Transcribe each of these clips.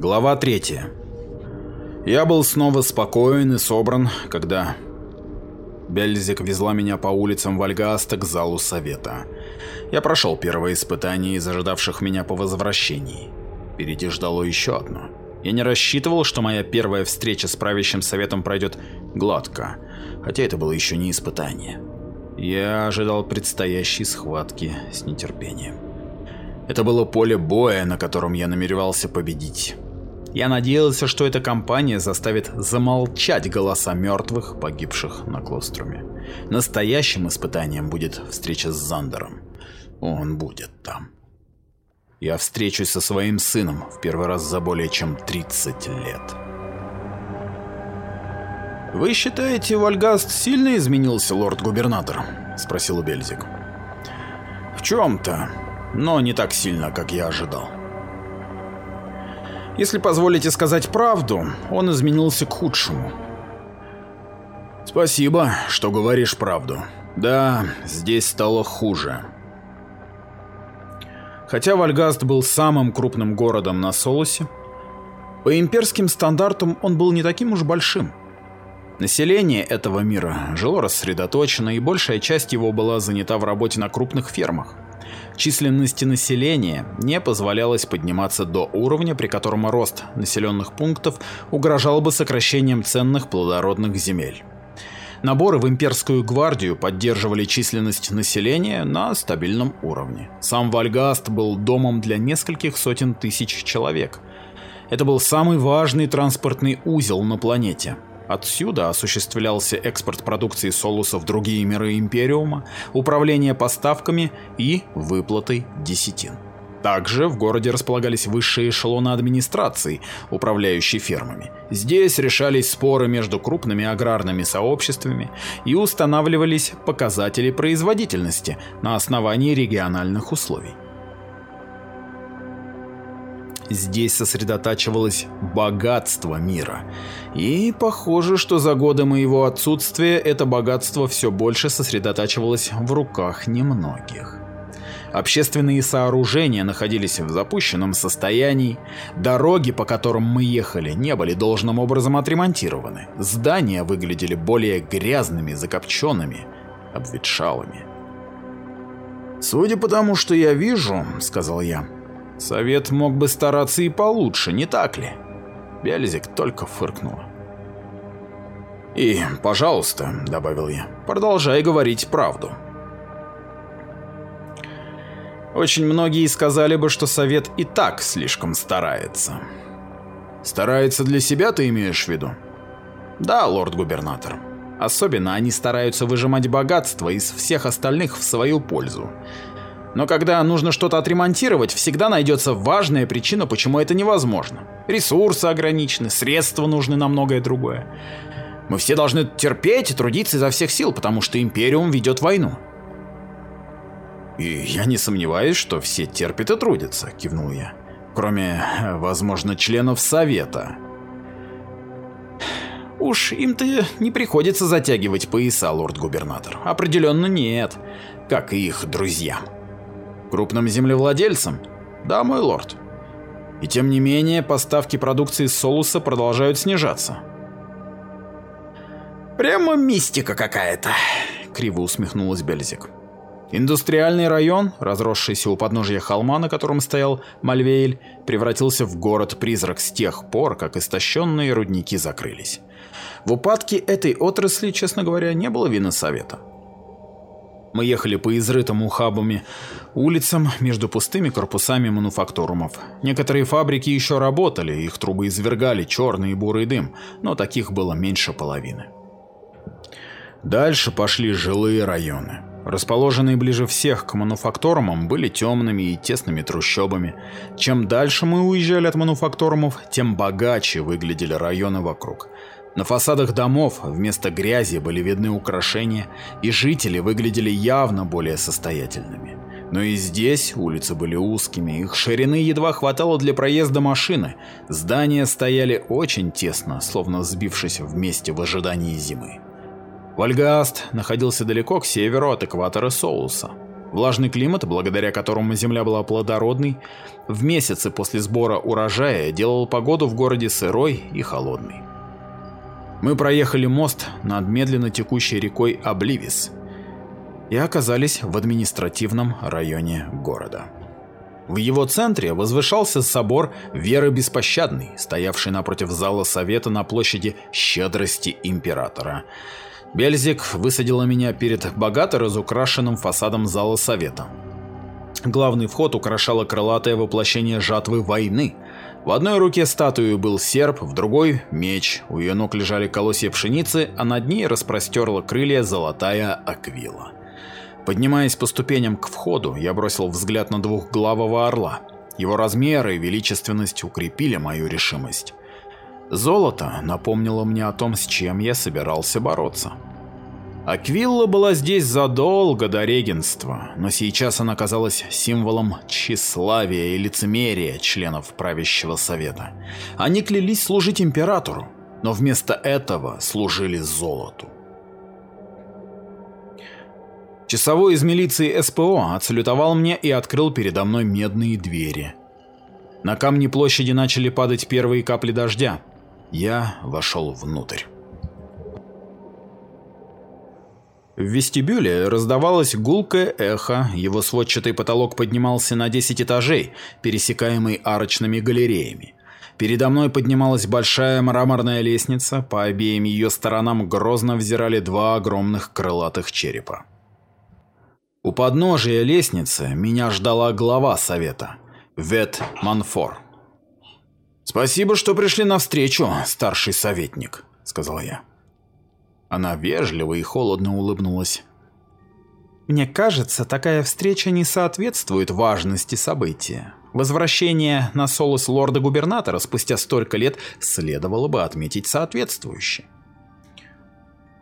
Глава 3. Я был снова спокоен и собран, когда Бельзик везла меня по улицам Вальгаста к залу совета. Я прошел первое испытание из ожидавших меня по возвращении. Впереди ждало еще одно. Я не рассчитывал, что моя первая встреча с правящим советом пройдет гладко, хотя это было еще не испытание. Я ожидал предстоящей схватки с нетерпением. Это было поле боя, на котором я намеревался победить. Я надеялся, что эта кампания заставит замолчать голоса мертвых, погибших на Клоструме. Настоящим испытанием будет встреча с Зандером. Он будет там. Я встречусь со своим сыном в первый раз за более чем 30 лет. «Вы считаете, Вальгаст сильно изменился, лорд-губернатор?» – спросил Бельзик. «В чем-то, но не так сильно, как я ожидал». Если позволите сказать правду, он изменился к худшему. Спасибо, что говоришь правду. Да, здесь стало хуже. Хотя Вальгаст был самым крупным городом на Солосе, по имперским стандартам он был не таким уж большим. Население этого мира жило рассредоточено, и большая часть его была занята в работе на крупных фермах численности населения не позволялось подниматься до уровня, при котором рост населенных пунктов угрожал бы сокращением ценных плодородных земель. Наборы в имперскую гвардию поддерживали численность населения на стабильном уровне. Сам Вальгаст был домом для нескольких сотен тысяч человек. Это был самый важный транспортный узел на планете – Отсюда осуществлялся экспорт продукции Солуса в другие миры Империума, управление поставками и выплатой десятин. Также в городе располагались высшие эшелоны администрации, управляющие фермами. Здесь решались споры между крупными аграрными сообществами и устанавливались показатели производительности на основании региональных условий. Здесь сосредотачивалось богатство мира. И похоже, что за годы моего отсутствия это богатство все больше сосредотачивалось в руках немногих. Общественные сооружения находились в запущенном состоянии, дороги, по которым мы ехали, не были должным образом отремонтированы, здания выглядели более грязными, закопченными, обветшалыми. «Судя по тому, что я вижу», — сказал я, Совет мог бы стараться и получше, не так ли? Бялизик только фыркнула. «И, пожалуйста», — добавил я, — «продолжай говорить правду». Очень многие сказали бы, что Совет и так слишком старается. Старается для себя, ты имеешь в виду? Да, лорд-губернатор. Особенно они стараются выжимать богатство из всех остальных в свою пользу. Но когда нужно что-то отремонтировать, всегда найдется важная причина, почему это невозможно. Ресурсы ограничены, средства нужны на многое другое. Мы все должны терпеть и трудиться изо всех сил, потому что Империум ведет войну. И я не сомневаюсь, что все терпят и трудятся, кивнул я. Кроме, возможно, членов Совета. Уж им-то не приходится затягивать пояса, лорд-губернатор. Определенно нет, как и их друзьям. Крупным землевладельцам? Да, мой лорд. И тем не менее, поставки продукции Солуса продолжают снижаться. Прямо мистика какая-то, криво усмехнулась Бельзик. Индустриальный район, разросшийся у подножия холма, на котором стоял Мальвейль, превратился в город-призрак с тех пор, как истощенные рудники закрылись. В упадке этой отрасли, честно говоря, не было вины совета. Мы ехали по изрытым ухабами улицам между пустыми корпусами мануфакторумов. Некоторые фабрики еще работали, их трубы извергали черный и бурый дым, но таких было меньше половины. Дальше пошли жилые районы. Расположенные ближе всех к мануфакторумам были темными и тесными трущобами. Чем дальше мы уезжали от мануфакторумов, тем богаче выглядели районы вокруг. На фасадах домов вместо грязи были видны украшения, и жители выглядели явно более состоятельными. Но и здесь улицы были узкими, их ширины едва хватало для проезда машины, здания стояли очень тесно, словно сбившись вместе в ожидании зимы. Вальгаст находился далеко к северу от экватора Соуса. Влажный климат, благодаря которому земля была плодородной, в месяцы после сбора урожая делал погоду в городе сырой и холодной. Мы проехали мост над медленно текущей рекой Обливис и оказались в административном районе города. В его центре возвышался собор Веры Беспощадной, стоявший напротив зала совета на площади Щедрости Императора – Бельзик высадила меня перед богато разукрашенным фасадом зала совета. Главный вход украшало крылатое воплощение жатвы войны. В одной руке статуи был серп, в другой – меч. У ее ног лежали колосья пшеницы, а над ней распростерла крылья золотая аквила. Поднимаясь по ступеням к входу, я бросил взгляд на двухглавого орла. Его размеры и величественность укрепили мою решимость. Золото напомнило мне о том, с чем я собирался бороться. Аквилла была здесь задолго до регенства, но сейчас она казалась символом тщеславия и лицемерия членов правящего совета. Они клялись служить императору, но вместо этого служили золоту. Часовой из милиции СПО отсалютовал мне и открыл передо мной медные двери. На камни площади начали падать первые капли дождя. Я вошел внутрь. В вестибюле раздавалось гулкое эхо, его сводчатый потолок поднимался на 10 этажей, пересекаемый арочными галереями. Передо мной поднималась большая мраморная лестница, по обеим ее сторонам грозно взирали два огромных крылатых черепа. У подножия лестницы меня ждала глава совета, Вет Манфор. «Спасибо, что пришли навстречу, старший советник», — сказал я. Она вежливо и холодно улыбнулась. «Мне кажется, такая встреча не соответствует важности события. Возвращение на Солос лорда-губернатора спустя столько лет следовало бы отметить соответствующе».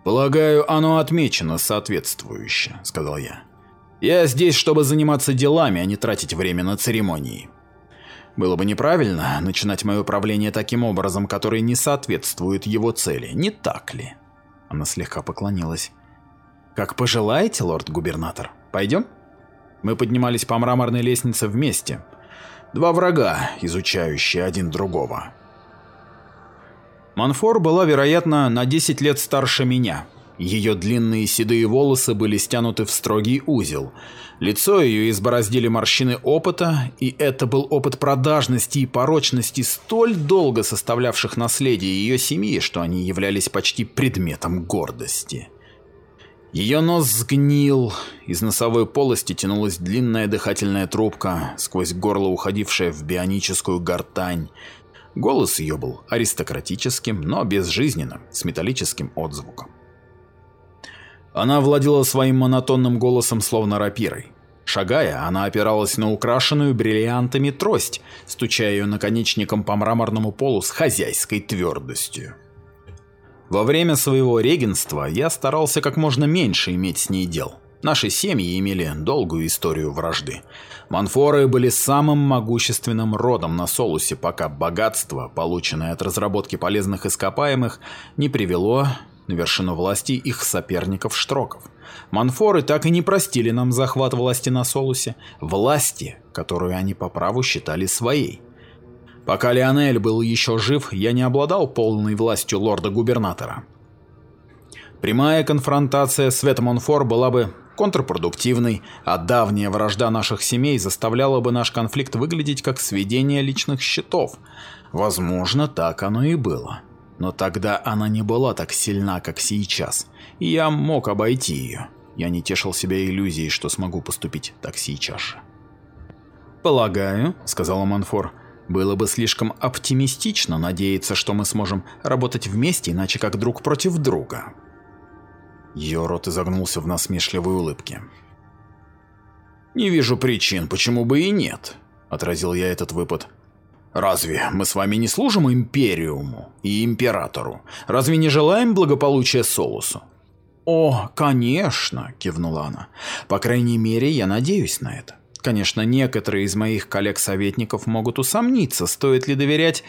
«Полагаю, оно отмечено соответствующе», — сказал я. «Я здесь, чтобы заниматься делами, а не тратить время на церемонии». Было бы неправильно начинать мое правление таким образом, который не соответствует его цели, не так ли? Она слегка поклонилась. Как пожелаете, лорд-губернатор. Пойдем? Мы поднимались по мраморной лестнице вместе. Два врага, изучающие один другого. Манфор была, вероятно, на 10 лет старше меня, ее длинные седые волосы были стянуты в строгий узел. Лицо ее избороздили морщины опыта, и это был опыт продажности и порочности, столь долго составлявших наследие ее семьи, что они являлись почти предметом гордости. Ее нос сгнил, из носовой полости тянулась длинная дыхательная трубка, сквозь горло уходившая в бионическую гортань. Голос ее был аристократическим, но безжизненным, с металлическим отзвуком. Она владела своим монотонным голосом словно рапирой. Шагая, она опиралась на украшенную бриллиантами трость, стуча ее наконечником по мраморному полу с хозяйской твердостью. Во время своего регенства я старался как можно меньше иметь с ней дел. Наши семьи имели долгую историю вражды. Манфоры были самым могущественным родом на Солусе, пока богатство, полученное от разработки полезных ископаемых, не привело на вершину власти их соперников-штроков. Манфоры так и не простили нам захват власти на Солусе, власти, которую они по праву считали своей. Пока Леонель был еще жив, я не обладал полной властью лорда-губернатора. Прямая конфронтация с Ветмонфор была бы контрпродуктивной, а давняя вражда наших семей заставляла бы наш конфликт выглядеть как сведение личных счетов. Возможно, так оно и было. Но тогда она не была так сильна, как сейчас, и я мог обойти ее. Я не тешил себя иллюзией, что смогу поступить так сейчас же. «Полагаю», — сказала Манфор, — «было бы слишком оптимистично надеяться, что мы сможем работать вместе, иначе как друг против друга». Ее рот изогнулся в насмешливой улыбке. «Не вижу причин, почему бы и нет», — отразил я этот выпад. Разве мы с вами не служим Империуму и Императору? Разве не желаем благополучия Солусу? «О, конечно!» – кивнула она. «По крайней мере, я надеюсь на это. Конечно, некоторые из моих коллег-советников могут усомниться, стоит ли доверять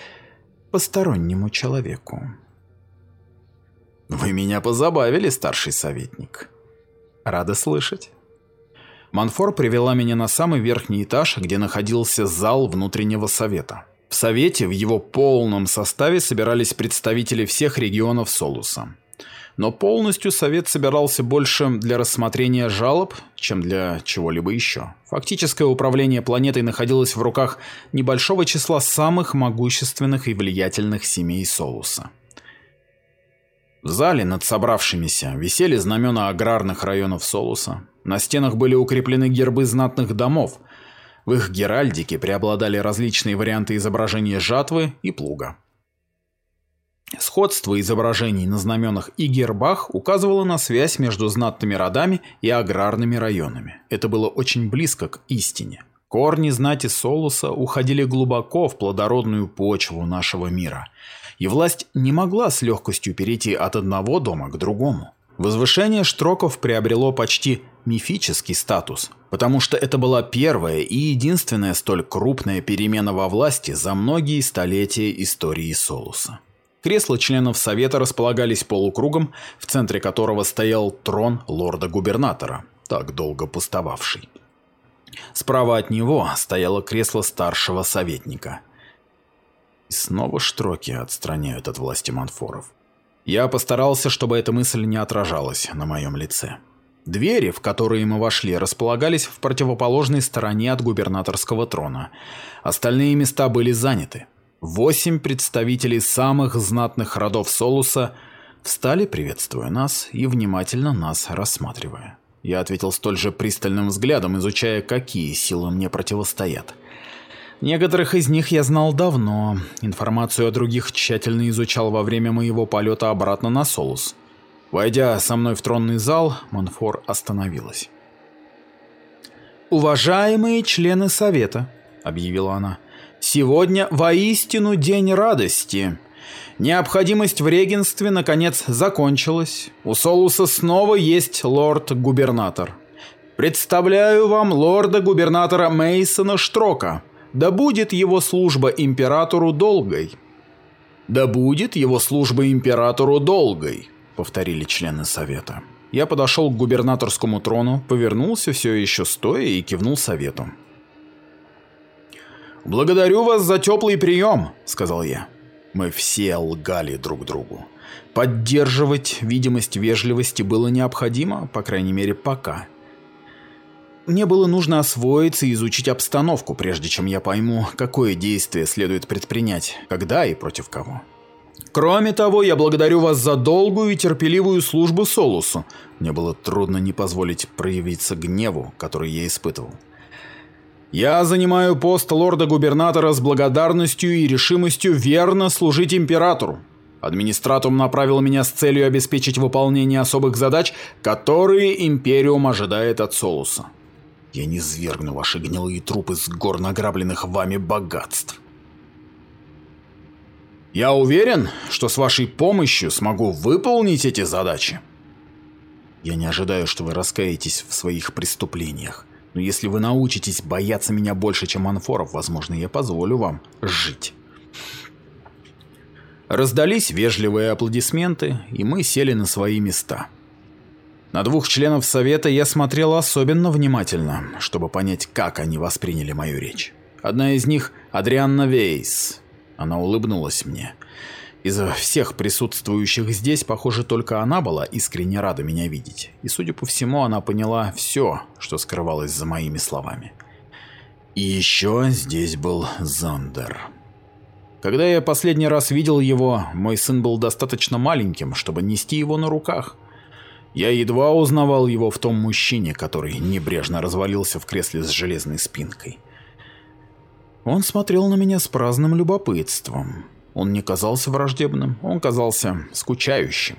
постороннему человеку». «Вы меня позабавили, старший советник». «Рада слышать». Манфор привела меня на самый верхний этаж, где находился зал внутреннего совета. В совете в его полном составе собирались представители всех регионов Солуса. Но полностью совет собирался больше для рассмотрения жалоб, чем для чего-либо еще. Фактическое управление планетой находилось в руках небольшого числа самых могущественных и влиятельных семей Солуса. В зале над собравшимися висели знамена аграрных районов Солуса. На стенах были укреплены гербы знатных домов. В их геральдике преобладали различные варианты изображения жатвы и плуга. Сходство изображений на знаменах и гербах указывало на связь между знатными родами и аграрными районами. Это было очень близко к истине. Корни знати Солуса уходили глубоко в плодородную почву нашего мира – и власть не могла с легкостью перейти от одного дома к другому. Возвышение Штроков приобрело почти мифический статус, потому что это была первая и единственная столь крупная перемена во власти за многие столетия истории Солуса. Кресла членов Совета располагались полукругом, в центре которого стоял трон лорда-губернатора, так долго пустовавший. Справа от него стояло кресло старшего советника, и снова штроки отстраняют от власти манфоров. Я постарался, чтобы эта мысль не отражалась на моем лице. Двери, в которые мы вошли, располагались в противоположной стороне от губернаторского трона. Остальные места были заняты. Восемь представителей самых знатных родов Солуса встали, приветствуя нас и внимательно нас рассматривая. Я ответил столь же пристальным взглядом, изучая, какие силы мне противостоят. Некоторых из них я знал давно. Информацию о других тщательно изучал во время моего полета обратно на Солус. Войдя со мной в тронный зал, Монфор остановилась. «Уважаемые члены Совета», — объявила она, — «сегодня воистину день радости. Необходимость в регенстве, наконец, закончилась. У Солуса снова есть лорд-губернатор. Представляю вам лорда-губернатора Мейсона Штрока». Да будет его служба императору долгой. Да будет его служба императору долгой, повторили члены совета. Я подошел к губернаторскому трону, повернулся все еще стоя и кивнул совету. «Благодарю вас за теплый прием», — сказал я. Мы все лгали друг другу. Поддерживать видимость вежливости было необходимо, по крайней мере, пока. Мне было нужно освоиться и изучить обстановку, прежде чем я пойму, какое действие следует предпринять, когда и против кого. Кроме того, я благодарю вас за долгую и терпеливую службу Солусу. Мне было трудно не позволить проявиться гневу, который я испытывал. Я занимаю пост лорда-губернатора с благодарностью и решимостью верно служить императору. Администратум направил меня с целью обеспечить выполнение особых задач, которые Империум ожидает от Солуса. Я не свергну ваши гнилые трупы с гор награбленных вами богатств. Я уверен, что с вашей помощью смогу выполнить эти задачи. Я не ожидаю, что вы раскаетесь в своих преступлениях. Но если вы научитесь бояться меня больше, чем анфоров, возможно, я позволю вам жить. Раздались вежливые аплодисменты, и мы сели на свои места. На двух членов совета я смотрел особенно внимательно, чтобы понять, как они восприняли мою речь. Одна из них – Адрианна Вейс. Она улыбнулась мне. Из всех присутствующих здесь, похоже, только она была искренне рада меня видеть. И, судя по всему, она поняла все, что скрывалось за моими словами. И еще здесь был Зандер. Когда я последний раз видел его, мой сын был достаточно маленьким, чтобы нести его на руках – я едва узнавал его в том мужчине, который небрежно развалился в кресле с железной спинкой. Он смотрел на меня с праздным любопытством. Он не казался враждебным, он казался скучающим.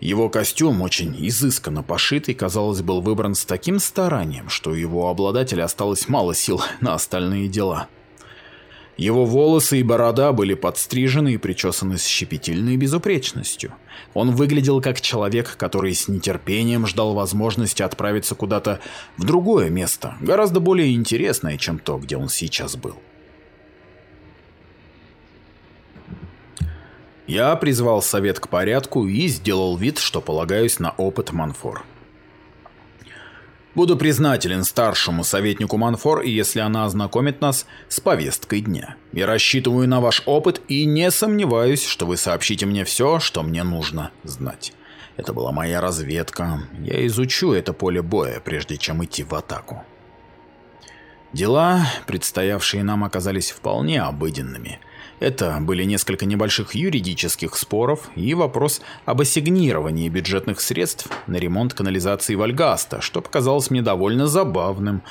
Его костюм, очень изысканно пошитый, казалось, был выбран с таким старанием, что у его обладателя осталось мало сил на остальные дела. Его волосы и борода были подстрижены и причесаны с щепетильной безупречностью. Он выглядел как человек, который с нетерпением ждал возможности отправиться куда-то в другое место, гораздо более интересное, чем то, где он сейчас был. Я призвал совет к порядку и сделал вид, что полагаюсь на опыт Манфор. Буду признателен старшему советнику Манфор, если она ознакомит нас с повесткой дня. Я рассчитываю на ваш опыт и не сомневаюсь, что вы сообщите мне все, что мне нужно знать. Это была моя разведка. Я изучу это поле боя, прежде чем идти в атаку. Дела, предстоявшие нам, оказались вполне обыденными – это были несколько небольших юридических споров и вопрос об ассигнировании бюджетных средств на ремонт канализации Вальгаста, что показалось мне довольно забавным.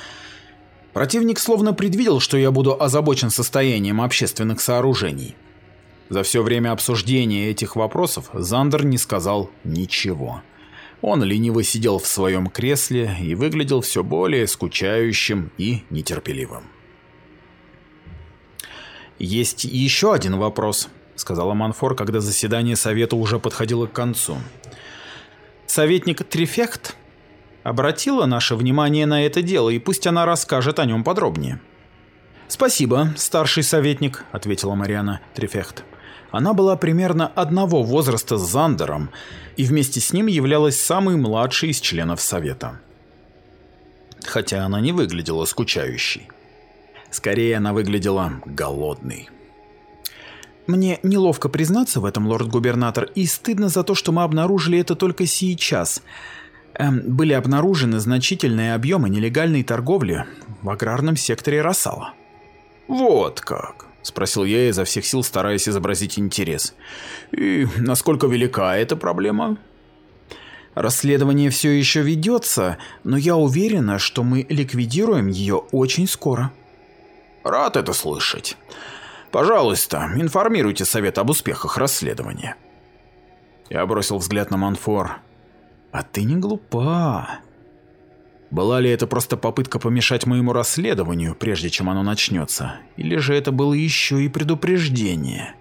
Противник словно предвидел, что я буду озабочен состоянием общественных сооружений. За все время обсуждения этих вопросов Зандер не сказал ничего. Он лениво сидел в своем кресле и выглядел все более скучающим и нетерпеливым. «Есть еще один вопрос», — сказала Манфор, когда заседание совета уже подходило к концу. «Советник Трифект обратила наше внимание на это дело, и пусть она расскажет о нем подробнее». «Спасибо, старший советник», — ответила Мариана Трифект. Она была примерно одного возраста с Зандером и вместе с ним являлась самой младшей из членов Совета. Хотя она не выглядела скучающей. Скорее, она выглядела голодной. Мне неловко признаться в этом, лорд-губернатор, и стыдно за то, что мы обнаружили это только сейчас. Эм, были обнаружены значительные объемы нелегальной торговли в аграрном секторе Рассала. «Вот как», — спросил я изо всех сил, стараясь изобразить интерес. «И насколько велика эта проблема?» Расследование все еще ведется, но я уверена, что мы ликвидируем ее очень скоро. Рад это слышать. Пожалуйста, информируйте совет об успехах расследования. Я бросил взгляд на Манфор. А ты не глупа. Была ли это просто попытка помешать моему расследованию, прежде чем оно начнется? Или же это было еще и предупреждение?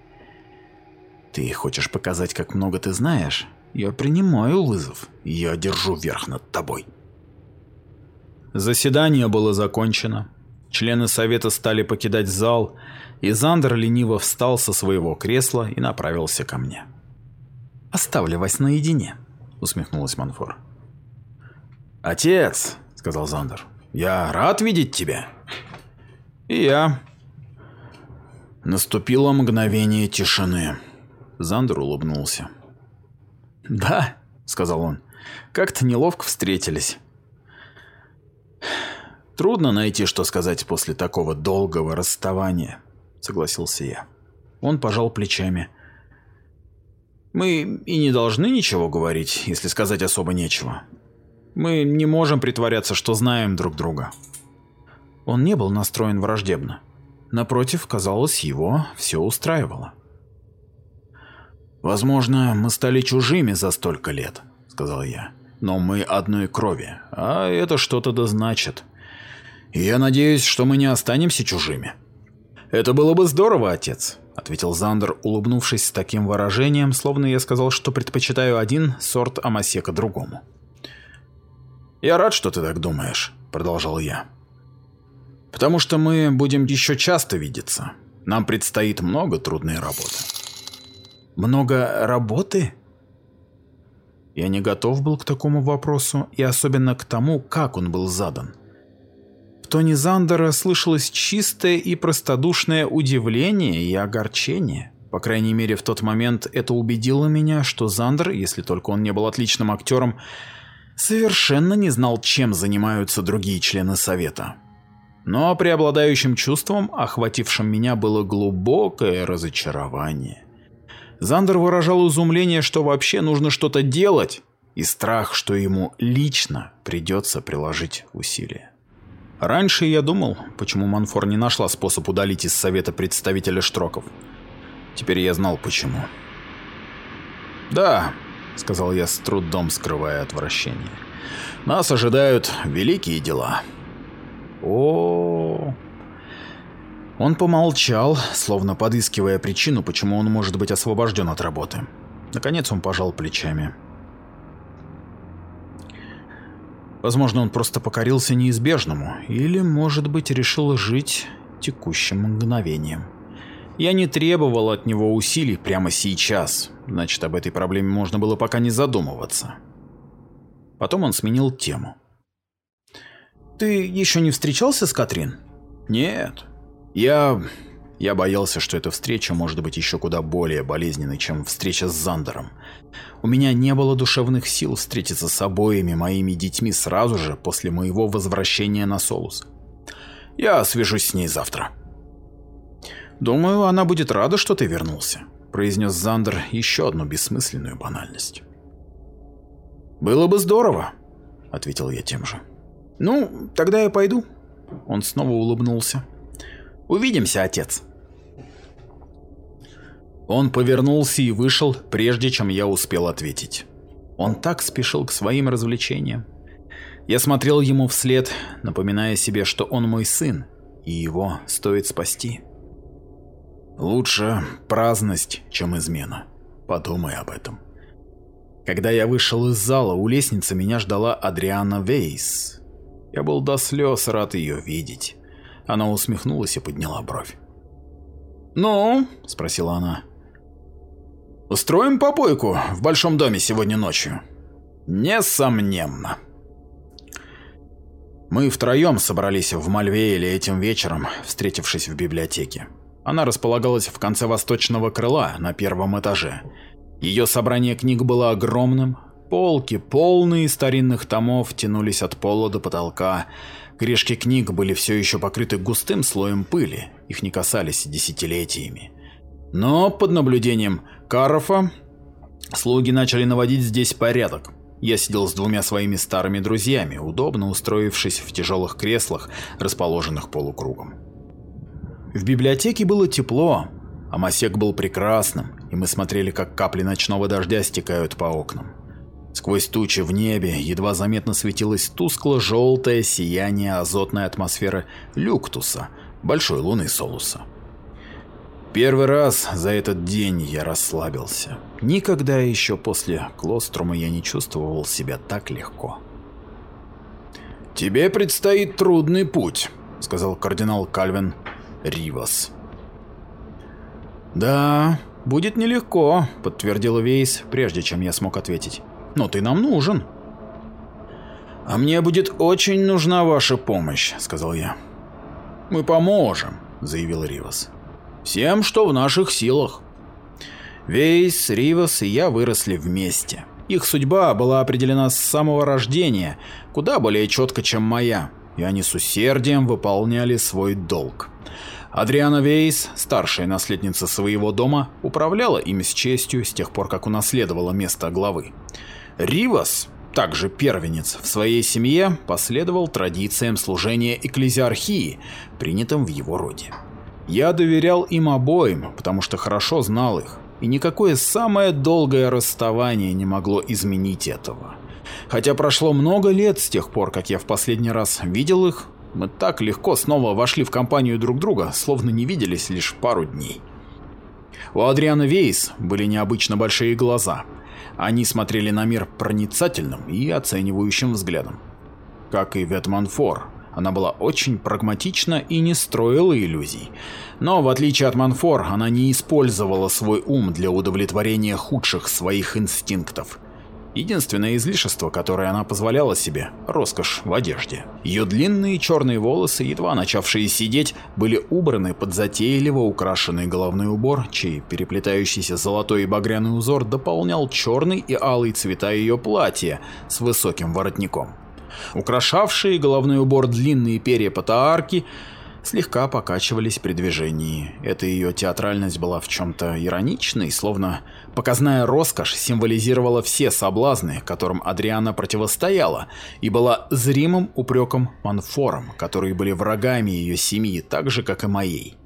Ты хочешь показать, как много ты знаешь? Я принимаю вызов. Я держу верх над тобой. Заседание было закончено. Члены совета стали покидать зал, и Зандер лениво встал со своего кресла и направился ко мне. «Оставлю вас наедине», — усмехнулась Манфор. «Отец», — сказал Зандер, — «я рад видеть тебя». «И я». Наступило мгновение тишины. Зандер улыбнулся. «Да», — сказал он, — «как-то неловко встретились». Трудно найти, что сказать после такого долгого расставания, согласился я. Он пожал плечами. Мы и не должны ничего говорить, если сказать особо нечего. Мы не можем притворяться, что знаем друг друга. Он не был настроен враждебно. Напротив, казалось, его все устраивало. «Возможно, мы стали чужими за столько лет», — сказал я. «Но мы одной крови, а это что-то да значит я надеюсь, что мы не останемся чужими. Это было бы здорово, отец, ответил Зандер, улыбнувшись с таким выражением, словно я сказал, что предпочитаю один сорт амасека другому. Я рад, что ты так думаешь, продолжал я. Потому что мы будем еще часто видеться. Нам предстоит много трудной работы. Много работы? Я не готов был к такому вопросу, и особенно к тому, как он был задан тоне Зандера слышалось чистое и простодушное удивление и огорчение. По крайней мере, в тот момент это убедило меня, что Зандер, если только он не был отличным актером, совершенно не знал, чем занимаются другие члены Совета. Но преобладающим чувством, охватившим меня, было глубокое разочарование. Зандер выражал изумление, что вообще нужно что-то делать, и страх, что ему лично придется приложить усилия. Раньше я думал, почему Манфор не нашла способ удалить из Совета представителя Штроков. Теперь я знал почему. «Да», — сказал я с трудом, скрывая отвращение. «Нас ожидают великие дела». О, Он помолчал, словно подыскивая причину, почему он может быть освобожден от работы. Наконец он пожал плечами. Возможно, он просто покорился неизбежному, или, может быть, решил жить текущим мгновением. Я не требовал от него усилий прямо сейчас, значит, об этой проблеме можно было пока не задумываться. Потом он сменил тему. Ты еще не встречался с Катрин? Нет. Я... Я боялся, что эта встреча может быть еще куда более болезненной, чем встреча с Зандером. У меня не было душевных сил встретиться с обоими моими детьми сразу же после моего возвращения на Солус. Я свяжусь с ней завтра. Думаю, она будет рада, что ты вернулся, произнес Зандер еще одну бессмысленную банальность. Было бы здорово, ответил я тем же. Ну, тогда я пойду. Он снова улыбнулся. Увидимся, отец. Он повернулся и вышел, прежде чем я успел ответить. Он так спешил к своим развлечениям. Я смотрел ему вслед, напоминая себе, что он мой сын, и его стоит спасти. Лучше праздность, чем измена. Подумай об этом. Когда я вышел из зала, у лестницы меня ждала Адриана Вейс. Я был до слез рад ее видеть. Она усмехнулась и подняла бровь. «Ну?» – спросила она. «Устроим попойку в большом доме сегодня ночью?» «Несомненно». Мы втроем собрались в Мальвейле этим вечером, встретившись в библиотеке. Она располагалась в конце восточного крыла на первом этаже. Ее собрание книг было огромным, полки, полные старинных томов, тянулись от пола до потолка. Крышки книг были все еще покрыты густым слоем пыли, их не касались десятилетиями. Но под наблюдением Карофа слуги начали наводить здесь порядок. Я сидел с двумя своими старыми друзьями, удобно устроившись в тяжелых креслах, расположенных полукругом. В библиотеке было тепло, а Масек был прекрасным, и мы смотрели, как капли ночного дождя стекают по окнам. Сквозь тучи в небе едва заметно светилось тускло-желтое сияние азотной атмосферы Люктуса, большой луны Солуса. Первый раз за этот день я расслабился. Никогда еще после Клострума я не чувствовал себя так легко. «Тебе предстоит трудный путь», — сказал кардинал Кальвин Ривас. «Да, будет нелегко», — подтвердил Вейс, прежде чем я смог ответить. «Но ты нам нужен». «А мне будет очень нужна ваша помощь», — сказал я. «Мы поможем», — заявил Ривас. Всем, что в наших силах. Вейс, Ривас и я выросли вместе. Их судьба была определена с самого рождения, куда более четко, чем моя, и они с усердием выполняли свой долг. Адриана Вейс, старшая наследница своего дома, управляла ими с честью с тех пор, как унаследовала место главы. Ривас, также первенец в своей семье, последовал традициям служения экклезиархии, принятым в его роде. Я доверял им обоим, потому что хорошо знал их, и никакое самое долгое расставание не могло изменить этого. Хотя прошло много лет с тех пор, как я в последний раз видел их, мы так легко снова вошли в компанию друг друга, словно не виделись лишь пару дней. У Адриана Вейс были необычно большие глаза. Они смотрели на мир проницательным и оценивающим взглядом. Как и Ветман Фор, она была очень прагматична и не строила иллюзий. Но в отличие от Манфор, она не использовала свой ум для удовлетворения худших своих инстинктов. Единственное излишество, которое она позволяла себе – роскошь в одежде. Ее длинные черные волосы, едва начавшие сидеть, были убраны под затейливо украшенный головной убор, чей переплетающийся золотой и багряный узор дополнял черный и алый цвета ее платья с высоким воротником. Украшавшие головной убор длинные перья патаарки слегка покачивались при движении. Эта ее театральность была в чем-то ироничной, словно показная роскошь символизировала все соблазны, которым Адриана противостояла, и была зримым упреком Манфором, которые были врагами ее семьи, так же, как и моей.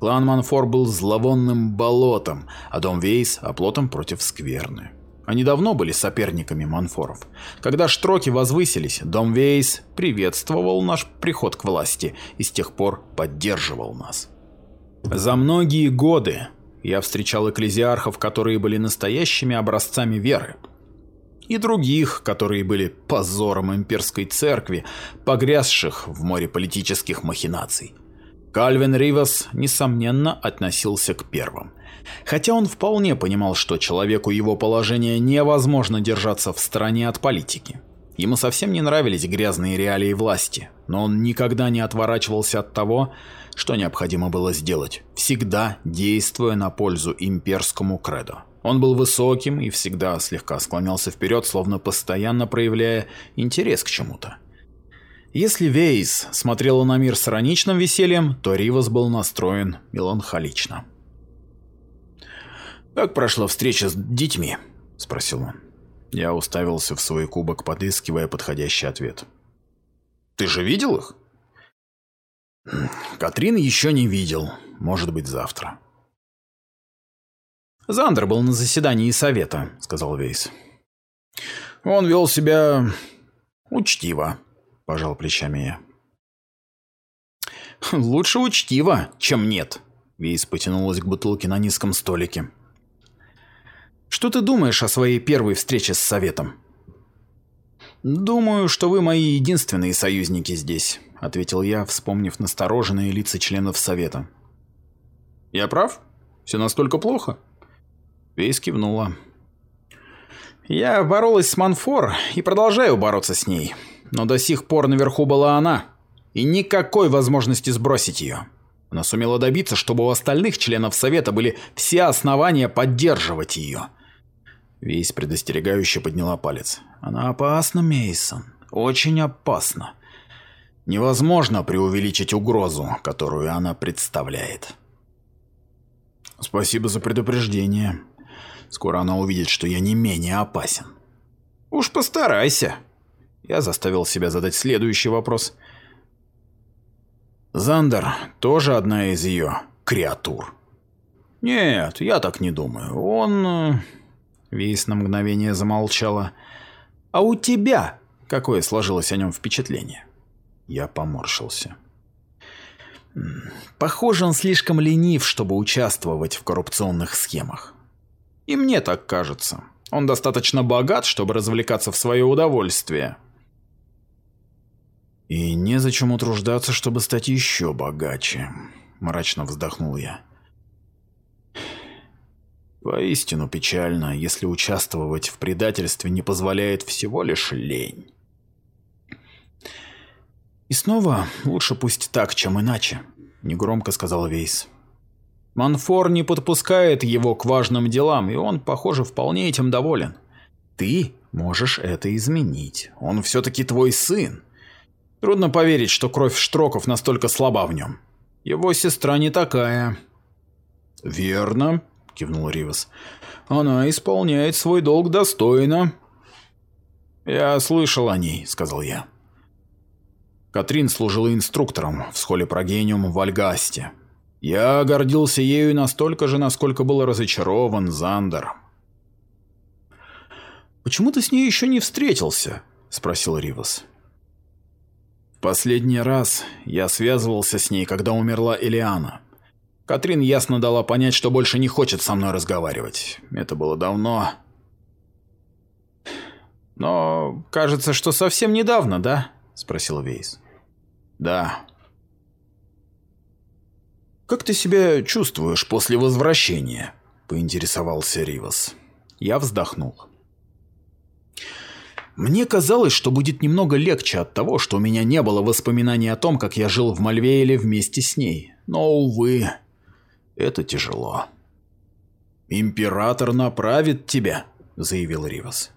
Клан Манфор был зловонным болотом, а дом Вейс – оплотом против скверны. Они давно были соперниками Манфоров. Когда Штроки возвысились, дом Вейс приветствовал наш приход к власти и с тех пор поддерживал нас. За многие годы я встречал экклезиархов, которые были настоящими образцами веры, и других, которые были позором имперской церкви, погрязших в море политических махинаций. Кальвин Ривас, несомненно, относился к первым. Хотя он вполне понимал, что человеку его положения невозможно держаться в стороне от политики. Ему совсем не нравились грязные реалии власти, но он никогда не отворачивался от того, что необходимо было сделать, всегда действуя на пользу имперскому кредо. Он был высоким и всегда слегка склонялся вперед, словно постоянно проявляя интерес к чему-то. Если Вейс смотрела на мир с ироничным весельем, то Ривас был настроен меланхолично. «Как прошла встреча с детьми?» – спросил он. Я уставился в свой кубок, подыскивая подходящий ответ. «Ты же видел их?» «Катрин еще не видел. Может быть, завтра». «Зандер был на заседании совета», — сказал Вейс. «Он вел себя учтиво», — пожал плечами я. «Лучше учтиво, чем нет», — Вейс потянулась к бутылке на низком столике. «Что ты думаешь о своей первой встрече с советом?» «Думаю, что вы мои единственные союзники здесь», — ответил я, вспомнив настороженные лица членов совета. «Я прав? Все настолько плохо?» Вейс кивнула. «Я боролась с Манфор и продолжаю бороться с ней. Но до сих пор наверху была она. И никакой возможности сбросить ее. Она сумела добиться, чтобы у остальных членов Совета были все основания поддерживать ее». Вейс предостерегающе подняла палец. «Она опасна, Мейсон. Очень опасна. Невозможно преувеличить угрозу, которую она представляет». «Спасибо за предупреждение», Скоро она увидит, что я не менее опасен. Уж постарайся. Я заставил себя задать следующий вопрос. Зандер тоже одна из ее креатур. Нет, я так не думаю. Он... Э, Вейс на мгновение замолчала. А у тебя какое сложилось о нем впечатление? Я поморщился. Похоже, он слишком ленив, чтобы участвовать в коррупционных схемах. И мне так кажется. Он достаточно богат, чтобы развлекаться в свое удовольствие. И незачем утруждаться, чтобы стать еще богаче, мрачно вздохнул я. Поистину печально, если участвовать в предательстве не позволяет всего лишь лень. И снова лучше пусть так, чем иначе, негромко сказал Вейс. Манфор не подпускает его к важным делам, и он, похоже, вполне этим доволен. Ты можешь это изменить. Он все-таки твой сын. Трудно поверить, что кровь Штроков настолько слаба в нем. Его сестра не такая. Верно, кивнул Ривас. Она исполняет свой долг достойно. Я слышал о ней, сказал я. Катрин служила инструктором в школе Прогениум в Альгасте. Я гордился ею настолько же, насколько был разочарован Зандером. «Почему ты с ней еще не встретился?» – спросил Ривас. Последний раз я связывался с ней, когда умерла Элиана. Катрин ясно дала понять, что больше не хочет со мной разговаривать. Это было давно. «Но кажется, что совсем недавно, да?» – спросил Вейс. «Да», «Как ты себя чувствуешь после возвращения?» – поинтересовался Ривас. Я вздохнул. Мне казалось, что будет немного легче от того, что у меня не было воспоминаний о том, как я жил в Мальвейле вместе с ней. Но, увы, это тяжело. «Император направит тебя», — заявил Ривас.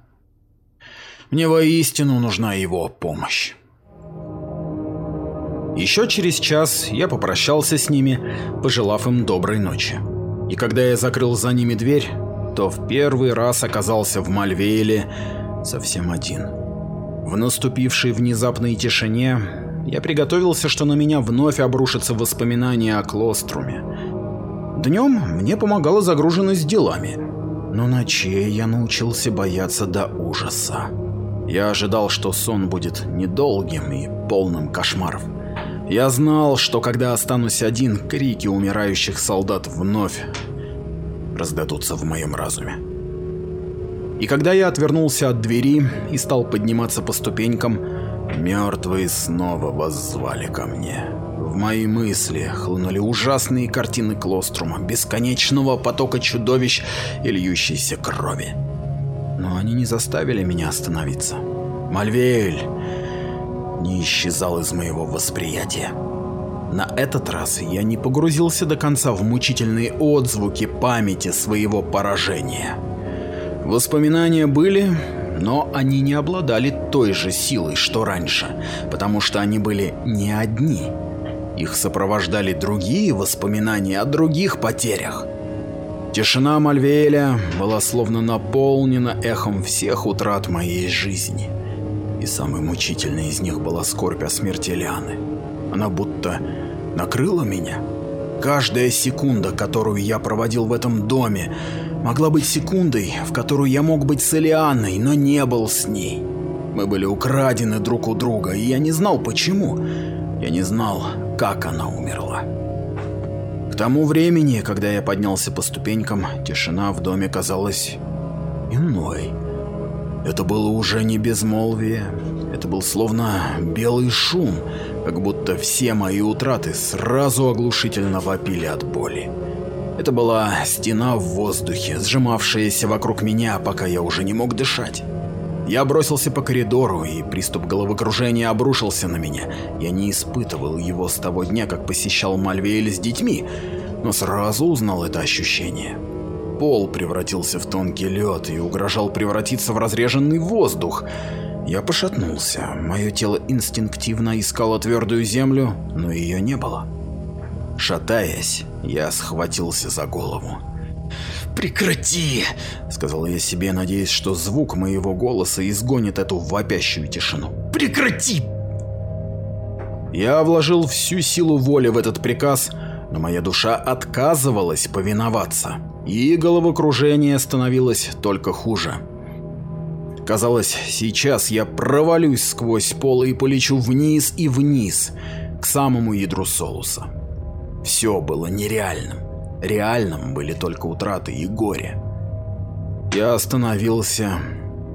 «Мне воистину нужна его помощь». Еще через час я попрощался с ними, пожелав им доброй ночи. И когда я закрыл за ними дверь, то в первый раз оказался в Мальвейле совсем один. В наступившей внезапной тишине я приготовился, что на меня вновь обрушатся воспоминания о Клоструме. Днем мне помогала загруженность делами, но ночей я научился бояться до ужаса. Я ожидал, что сон будет недолгим и полным кошмаров. Я знал, что когда останусь один, крики умирающих солдат вновь раздадутся в моем разуме. И когда я отвернулся от двери и стал подниматься по ступенькам, мертвые снова воззвали ко мне. В мои мысли хлынули ужасные картины Клострума, бесконечного потока чудовищ и льющейся крови. Но они не заставили меня остановиться. Мальвеэль не исчезал из моего восприятия. На этот раз я не погрузился до конца в мучительные отзвуки памяти своего поражения. Воспоминания были, но они не обладали той же силой, что раньше, потому что они были не одни. Их сопровождали другие воспоминания о других потерях. Тишина Мальвеэля была словно наполнена эхом всех утрат моей жизни. И самой мучительной из них была скорбь о смерти Лианы. Она будто накрыла меня. Каждая секунда, которую я проводил в этом доме, могла быть секундой, в которую я мог быть с Элианой, но не был с ней. Мы были украдены друг у друга, и я не знал почему. Я не знал, как она умерла. К тому времени, когда я поднялся по ступенькам, тишина в доме казалась иной. Это было уже не безмолвие, это был словно белый шум, как будто все мои утраты сразу оглушительно вопили от боли. Это была стена в воздухе, сжимавшаяся вокруг меня, пока я уже не мог дышать. Я бросился по коридору, и приступ головокружения обрушился на меня. Я не испытывал его с того дня, как посещал Мальвеэль с детьми, но сразу узнал это ощущение. Пол превратился в тонкий лед и угрожал превратиться в разреженный воздух. Я пошатнулся. Мое тело инстинктивно искало твердую землю, но ее не было. Шатаясь, я схватился за голову. «Прекрати!» — сказал я себе, надеясь, что звук моего голоса изгонит эту вопящую тишину. «Прекрати!» Я вложил всю силу воли в этот приказ, но моя душа отказывалась повиноваться и головокружение становилось только хуже. Казалось, сейчас я провалюсь сквозь пол и полечу вниз и вниз, к самому ядру Солуса. Все было нереальным. Реальным были только утраты и горе. Я остановился,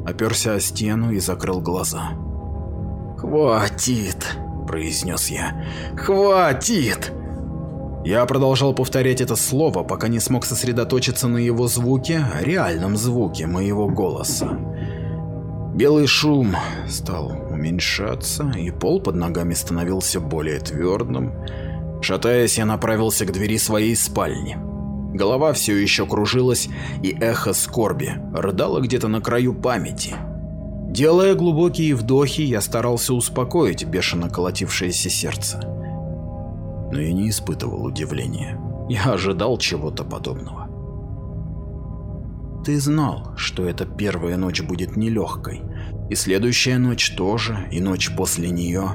оперся о стену и закрыл глаза. «Хватит!» – произнес я. «Хватит!» Я продолжал повторять это слово, пока не смог сосредоточиться на его звуке, реальном звуке моего голоса. Белый шум стал уменьшаться, и пол под ногами становился более твердым. Шатаясь, я направился к двери своей спальни. Голова все еще кружилась, и эхо скорби рыдало где-то на краю памяти. Делая глубокие вдохи, я старался успокоить бешено колотившееся сердце но я не испытывал удивления. Я ожидал чего-то подобного. Ты знал, что эта первая ночь будет нелегкой, и следующая ночь тоже, и ночь после нее.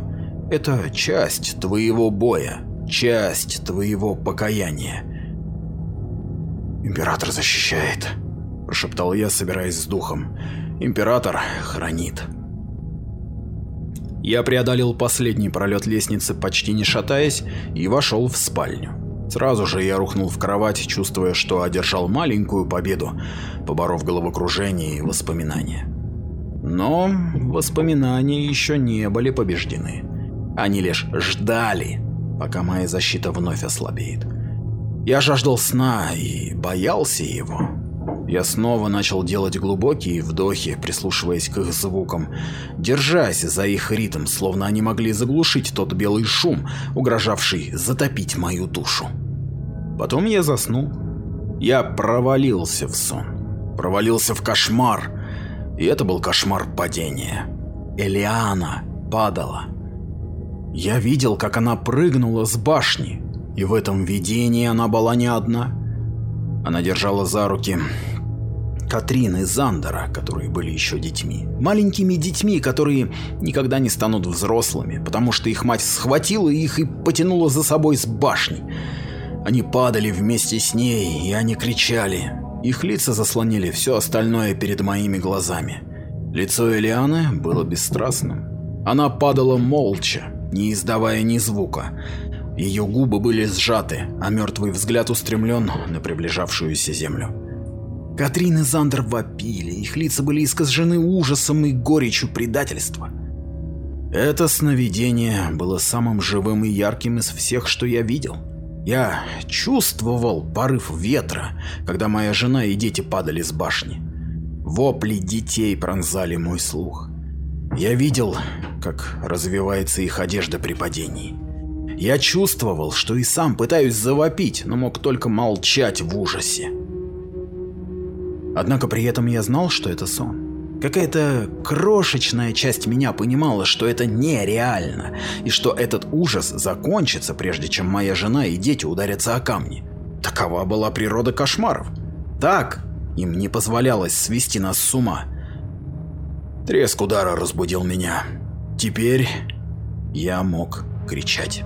Это часть твоего боя, часть твоего покаяния. «Император защищает», – прошептал я, собираясь с духом. «Император хранит». Я преодолел последний пролет лестницы, почти не шатаясь, и вошел в спальню. Сразу же я рухнул в кровать, чувствуя, что одержал маленькую победу, поборов головокружение и воспоминания. Но воспоминания еще не были побеждены. Они лишь ждали, пока моя защита вновь ослабеет. Я жаждал сна и боялся его. Я снова начал делать глубокие вдохи, прислушиваясь к их звукам, держась за их ритм, словно они могли заглушить тот белый шум, угрожавший затопить мою душу. Потом я заснул. Я провалился в сон. Провалился в кошмар. И это был кошмар падения. Элиана падала. Я видел, как она прыгнула с башни, и в этом видении она была не одна. Она держала за руки Катрин и Зандера, которые были еще детьми. Маленькими детьми, которые никогда не станут взрослыми, потому что их мать схватила их и потянула за собой с башни. Они падали вместе с ней, и они кричали. Их лица заслонили все остальное перед моими глазами. Лицо Элианы было бесстрастным. Она падала молча, не издавая ни звука. Ее губы были сжаты, а мертвый взгляд устремлен на приближавшуюся землю. Катрин и Зандер вопили, их лица были искажены ужасом и горечью предательства. Это сновидение было самым живым и ярким из всех, что я видел. Я чувствовал порыв ветра, когда моя жена и дети падали с башни. Вопли детей пронзали мой слух. Я видел, как развивается их одежда при падении. Я чувствовал, что и сам пытаюсь завопить, но мог только молчать в ужасе. Однако при этом я знал, что это сон. Какая-то крошечная часть меня понимала, что это нереально, и что этот ужас закончится, прежде чем моя жена и дети ударятся о камни. Такова была природа кошмаров. Так им не позволялось свести нас с ума. Треск удара разбудил меня. Теперь я мог кричать.